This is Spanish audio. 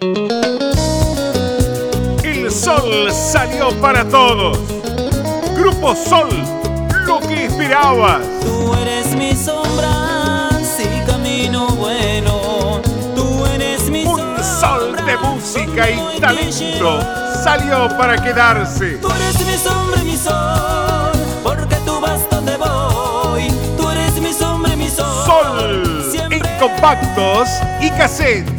El sol salió para todos. Grupo Sol, lo que esperabas. Tú eres mi sombra, si camino bueno. Tú eres mi Un sol de música y talento salió para quedarse. Tú eres mi sombra y mi sol, porque tú vas donde voy. Tú eres mi sombra mi sol. Sol en compactos y cassette